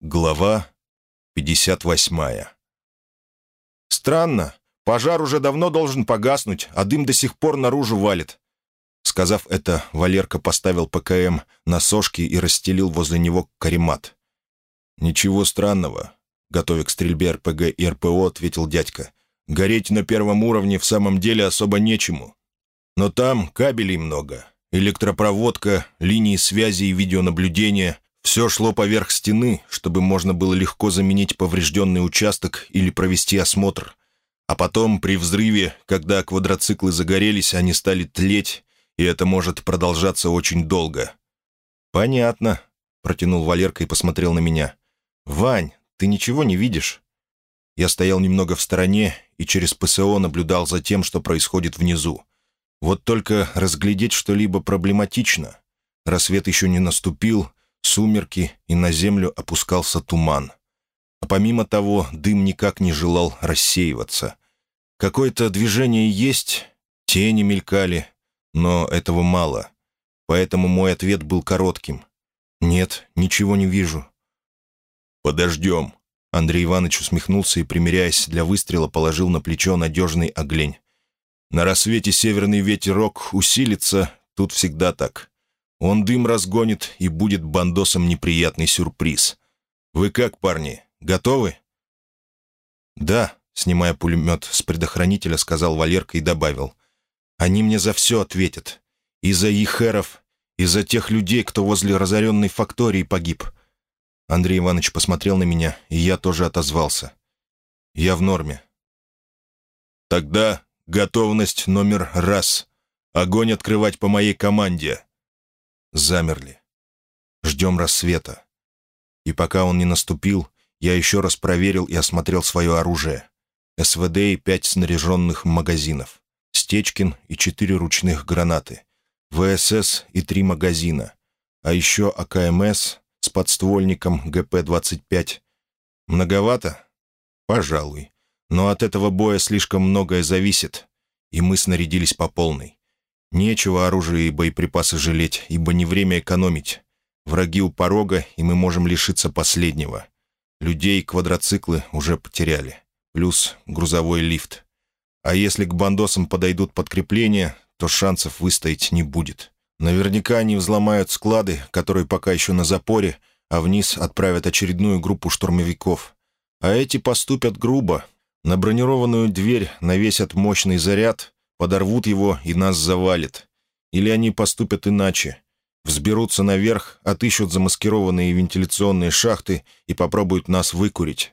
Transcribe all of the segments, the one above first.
Глава 58 «Странно. Пожар уже давно должен погаснуть, а дым до сих пор наружу валит». Сказав это, Валерка поставил ПКМ на сошки и расстелил возле него каремат. «Ничего странного», — готовя к стрельбе РПГ и РПО, ответил дядька. «Гореть на первом уровне в самом деле особо нечему. Но там кабелей много, электропроводка, линии связи и видеонаблюдения — все шло поверх стены, чтобы можно было легко заменить поврежденный участок или провести осмотр. А потом, при взрыве, когда квадроциклы загорелись, они стали тлеть, и это может продолжаться очень долго. «Понятно», — протянул Валерка и посмотрел на меня. «Вань, ты ничего не видишь?» Я стоял немного в стороне и через ПСО наблюдал за тем, что происходит внизу. Вот только разглядеть что-либо проблематично. Рассвет еще не наступил, сумерки, и на землю опускался туман. А помимо того, дым никак не желал рассеиваться. Какое-то движение есть, тени мелькали, но этого мало. Поэтому мой ответ был коротким. «Нет, ничего не вижу». «Подождем». Андрей Иванович усмехнулся и, примиряясь для выстрела, положил на плечо надежный оглень. «На рассвете северный ветерок усилится, тут всегда так. Он дым разгонит, и будет бандосом неприятный сюрприз. Вы как, парни, готовы?» «Да», — снимая пулемет с предохранителя, сказал Валерка и добавил. «Они мне за все ответят. И за ихеров, и за тех людей, кто возле разоренной фактории погиб». Андрей Иванович посмотрел на меня, и я тоже отозвался. «Я в норме». «Тогда готовность номер раз. Огонь открывать по моей команде», замерли. Ждем рассвета. И пока он не наступил, я еще раз проверил и осмотрел свое оружие. СВД и пять снаряженных магазинов. Стечкин и четыре ручных гранаты. ВСС и три магазина. А еще АКМС с подствольником ГП-25. Многовато? Пожалуй. Но от этого боя слишком многое зависит, и мы снарядились по полной. Нечего оружие и боеприпасы жалеть, ибо не время экономить. Враги у порога, и мы можем лишиться последнего. Людей квадроциклы уже потеряли. Плюс грузовой лифт. А если к бандосам подойдут подкрепления, то шансов выстоять не будет. Наверняка они взломают склады, которые пока еще на запоре, а вниз отправят очередную группу штурмовиков. А эти поступят грубо. На бронированную дверь навесят мощный заряд, подорвут его и нас завалит. Или они поступят иначе. Взберутся наверх, отыщут замаскированные вентиляционные шахты и попробуют нас выкурить.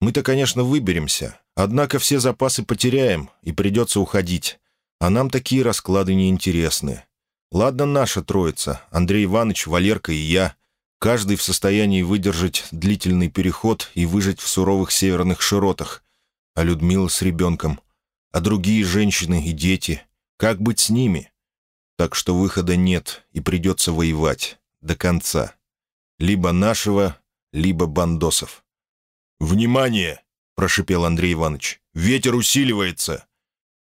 Мы-то, конечно, выберемся, однако все запасы потеряем, и придется уходить. А нам такие расклады не интересны. Ладно наша троица, Андрей Иванович, Валерка и я. Каждый в состоянии выдержать длительный переход и выжить в суровых северных широтах. А Людмила с ребенком а другие женщины и дети. Как быть с ними? Так что выхода нет, и придется воевать. До конца. Либо нашего, либо бандосов. «Внимание!» — прошипел Андрей Иванович. «Ветер усиливается!»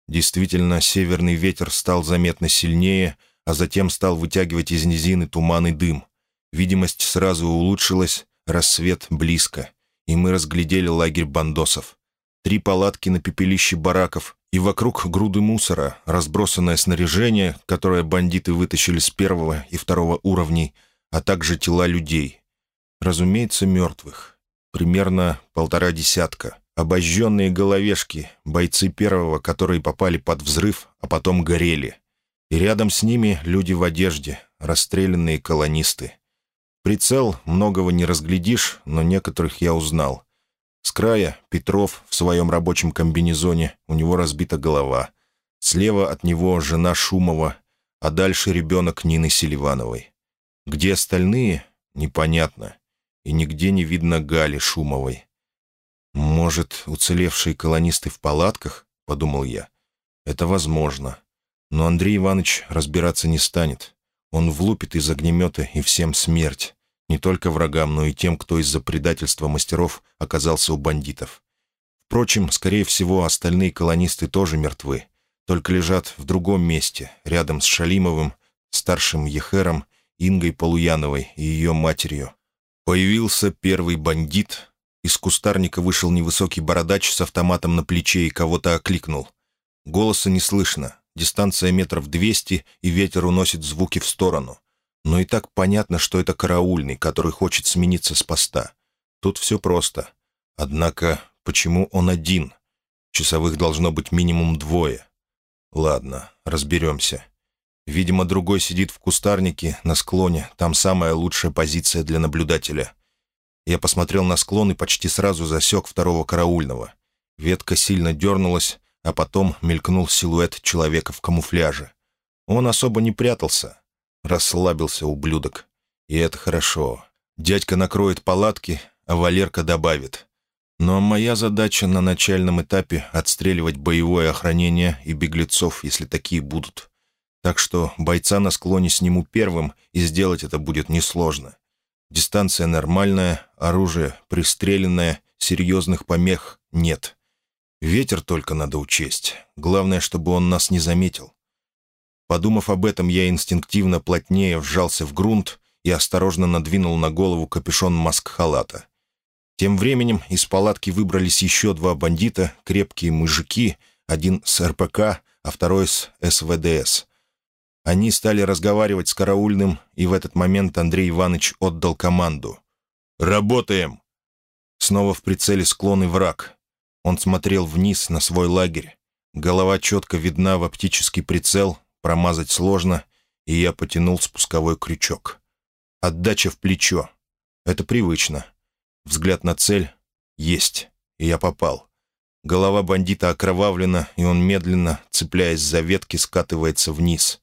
Действительно, северный ветер стал заметно сильнее, а затем стал вытягивать из низины туман и дым. Видимость сразу улучшилась, рассвет близко, и мы разглядели лагерь бандосов три палатки на пепелище бараков, и вокруг груды мусора, разбросанное снаряжение, которое бандиты вытащили с первого и второго уровней, а также тела людей. Разумеется, мертвых. Примерно полтора десятка. Обожженные головешки, бойцы первого, которые попали под взрыв, а потом горели. И рядом с ними люди в одежде, расстрелянные колонисты. Прицел многого не разглядишь, но некоторых я узнал. С края Петров в своем рабочем комбинезоне, у него разбита голова. Слева от него жена Шумова, а дальше ребенок Нины Селивановой. Где остальные, непонятно. И нигде не видно Гали Шумовой. «Может, уцелевшие колонисты в палатках?» — подумал я. «Это возможно. Но Андрей Иванович разбираться не станет. Он влупит из огнемета и всем смерть не только врагам, но и тем, кто из-за предательства мастеров оказался у бандитов. Впрочем, скорее всего, остальные колонисты тоже мертвы, только лежат в другом месте, рядом с Шалимовым, старшим Ехером, Ингой Полуяновой и ее матерью. Появился первый бандит. Из кустарника вышел невысокий бородач с автоматом на плече и кого-то окликнул. Голоса не слышно. Дистанция метров двести, и ветер уносит звуки в сторону. Но и так понятно, что это караульный, который хочет смениться с поста. Тут все просто. Однако, почему он один? Часовых должно быть минимум двое. Ладно, разберемся. Видимо, другой сидит в кустарнике, на склоне. Там самая лучшая позиция для наблюдателя. Я посмотрел на склон и почти сразу засек второго караульного. Ветка сильно дернулась, а потом мелькнул силуэт человека в камуфляже. Он особо не прятался. Расслабился ублюдок. И это хорошо. Дядька накроет палатки, а Валерка добавит. Но моя задача на начальном этапе — отстреливать боевое охранение и беглецов, если такие будут. Так что бойца на склоне сниму первым, и сделать это будет несложно. Дистанция нормальная, оружие пристреленное, серьезных помех нет. Ветер только надо учесть. Главное, чтобы он нас не заметил. Подумав об этом, я инстинктивно плотнее вжался в грунт и осторожно надвинул на голову капюшон маск-халата. Тем временем из палатки выбрались еще два бандита, крепкие мужики, один с РПК, а второй с СВДС. Они стали разговаривать с караульным, и в этот момент Андрей Иванович отдал команду. «Работаем!» Снова в прицеле склон и враг. Он смотрел вниз на свой лагерь. Голова четко видна в оптический прицел, промазать сложно, и я потянул спусковой крючок. Отдача в плечо. Это привычно. Взгляд на цель. Есть. И я попал. Голова бандита окровавлена, и он медленно, цепляясь за ветки, скатывается вниз.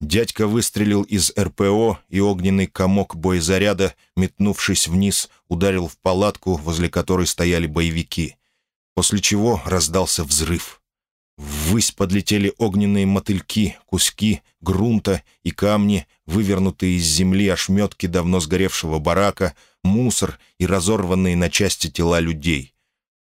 Дядька выстрелил из РПО, и огненный комок боезаряда, метнувшись вниз, ударил в палатку, возле которой стояли боевики после чего раздался взрыв. Ввысь подлетели огненные мотыльки, куски грунта и камни, вывернутые из земли ошметки давно сгоревшего барака, мусор и разорванные на части тела людей.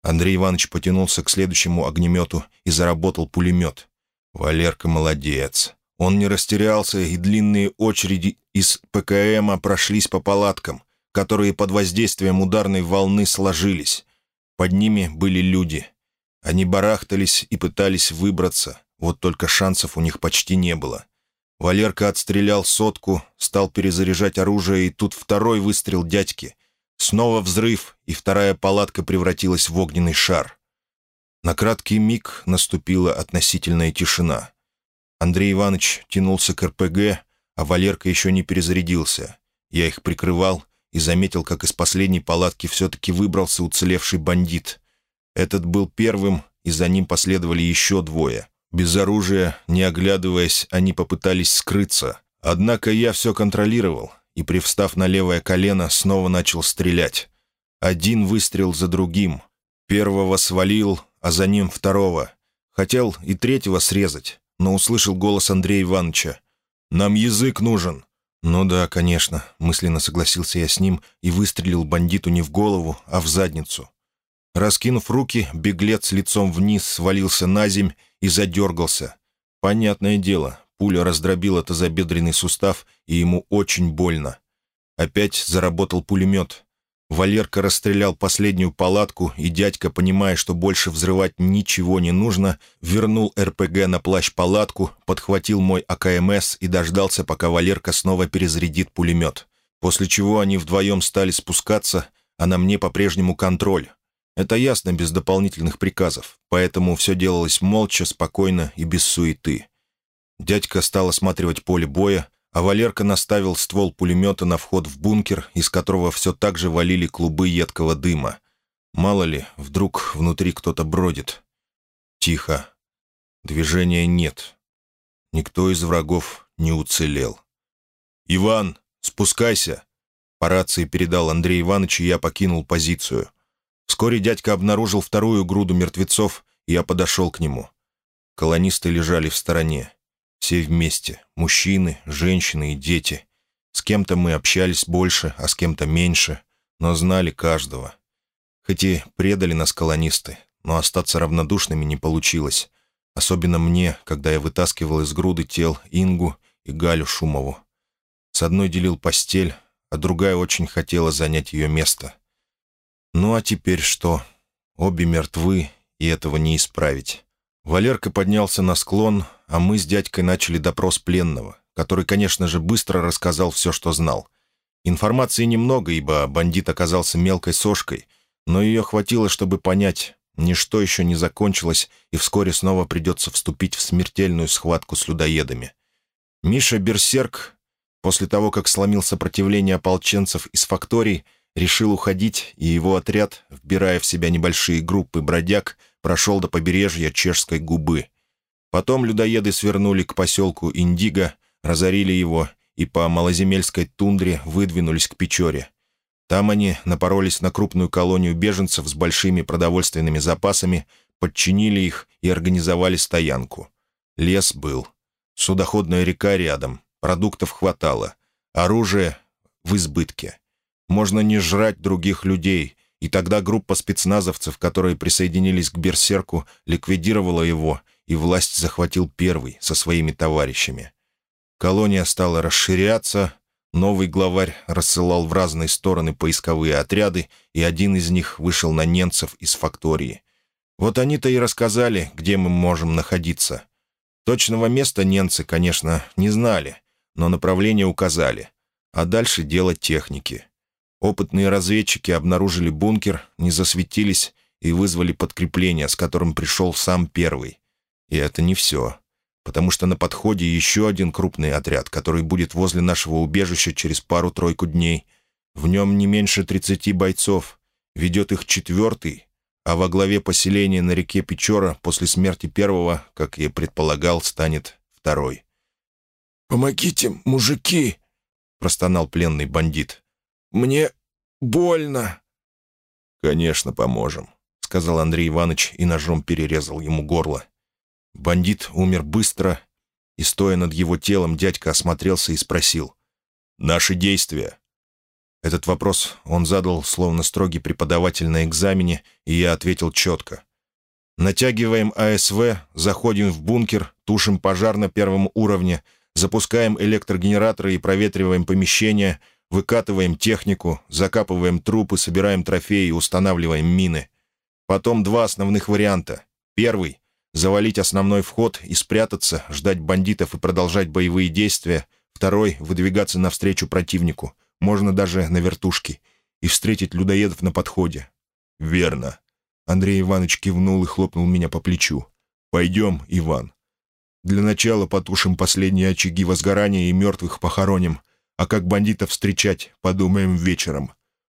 Андрей Иванович потянулся к следующему огнемету и заработал пулемет. Валерка молодец. Он не растерялся, и длинные очереди из ПКМа прошлись по палаткам, которые под воздействием ударной волны сложились. Под ними были люди. Они барахтались и пытались выбраться, вот только шансов у них почти не было. Валерка отстрелял сотку, стал перезаряжать оружие, и тут второй выстрел дядьки. Снова взрыв, и вторая палатка превратилась в огненный шар. На краткий миг наступила относительная тишина. Андрей Иванович тянулся к РПГ, а Валерка еще не перезарядился. Я их прикрывал, и заметил, как из последней палатки все-таки выбрался уцелевший бандит. Этот был первым, и за ним последовали еще двое. Без оружия, не оглядываясь, они попытались скрыться. Однако я все контролировал, и, привстав на левое колено, снова начал стрелять. Один выстрел за другим. Первого свалил, а за ним второго. Хотел и третьего срезать, но услышал голос Андрея Ивановича. «Нам язык нужен!» «Ну да, конечно», — мысленно согласился я с ним и выстрелил бандиту не в голову, а в задницу. Раскинув руки, беглец лицом вниз свалился на земь и задергался. Понятное дело, пуля раздробила тазобедренный сустав, и ему очень больно. Опять заработал пулемет. Валерка расстрелял последнюю палатку, и дядька, понимая, что больше взрывать ничего не нужно, вернул РПГ на плащ-палатку, подхватил мой АКМС и дождался, пока Валерка снова перезарядит пулемет. После чего они вдвоем стали спускаться, а на мне по-прежнему контроль. Это ясно без дополнительных приказов, поэтому все делалось молча, спокойно и без суеты. Дядька стал осматривать поле боя, а Валерка наставил ствол пулемета на вход в бункер, из которого все так же валили клубы едкого дыма. Мало ли, вдруг внутри кто-то бродит. Тихо. Движения нет. Никто из врагов не уцелел. «Иван, спускайся!» По рации передал Андрей Иванович, и я покинул позицию. Вскоре дядька обнаружил вторую груду мертвецов, и я подошел к нему. Колонисты лежали в стороне. Все вместе. Мужчины, женщины и дети. С кем-то мы общались больше, а с кем-то меньше, но знали каждого. Хоть и предали нас колонисты, но остаться равнодушными не получилось. Особенно мне, когда я вытаскивал из груды тел Ингу и Галю Шумову. С одной делил постель, а другая очень хотела занять ее место. Ну а теперь что? Обе мертвы, и этого не исправить. Валерка поднялся на склон, а мы с дядькой начали допрос пленного, который, конечно же, быстро рассказал все, что знал. Информации немного, ибо бандит оказался мелкой сошкой, но ее хватило, чтобы понять, ничто еще не закончилось, и вскоре снова придется вступить в смертельную схватку с людоедами. Миша Берсерк, после того, как сломил сопротивление ополченцев из факторий, решил уходить, и его отряд, вбирая в себя небольшие группы бродяг, прошел до побережья Чешской губы. Потом людоеды свернули к поселку Индиго, разорили его и по малоземельской тундре выдвинулись к Печоре. Там они напоролись на крупную колонию беженцев с большими продовольственными запасами, подчинили их и организовали стоянку. Лес был. Судоходная река рядом, продуктов хватало, оружие в избытке. Можно не жрать других людей, и тогда группа спецназовцев, которые присоединились к Берсерку, ликвидировала его, и власть захватил первый со своими товарищами. Колония стала расширяться, новый главарь рассылал в разные стороны поисковые отряды, и один из них вышел на немцев из фактории. Вот они-то и рассказали, где мы можем находиться. Точного места немцы, конечно, не знали, но направление указали. А дальше дело техники. Опытные разведчики обнаружили бункер, не засветились и вызвали подкрепление, с которым пришел сам первый. И это не все, потому что на подходе еще один крупный отряд, который будет возле нашего убежища через пару-тройку дней. В нем не меньше 30 бойцов. Ведет их четвертый, а во главе поселения на реке Печора после смерти первого, как я предполагал, станет второй. «Помогите, мужики!» — простонал пленный бандит. Мне больно». «Конечно, поможем», — сказал Андрей Иванович и ножом перерезал ему горло. Бандит умер быстро, и, стоя над его телом, дядька осмотрелся и спросил. «Наши действия?» Этот вопрос он задал, словно строгий преподаватель на экзамене, и я ответил четко. «Натягиваем АСВ, заходим в бункер, тушим пожар на первом уровне, запускаем электрогенераторы и проветриваем помещение, Выкатываем технику, закапываем трупы, собираем трофеи устанавливаем мины. Потом два основных варианта. Первый — завалить основной вход и спрятаться, ждать бандитов и продолжать боевые действия. Второй — выдвигаться навстречу противнику, можно даже на вертушке, и встретить людоедов на подходе. «Верно». Андрей Иванович кивнул и хлопнул меня по плечу. «Пойдем, Иван. Для начала потушим последние очаги возгорания и мертвых похороним» А как бандитов встречать, подумаем вечером.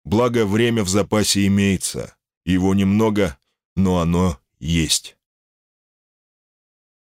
Благо, время в запасе имеется. Его немного, но оно есть.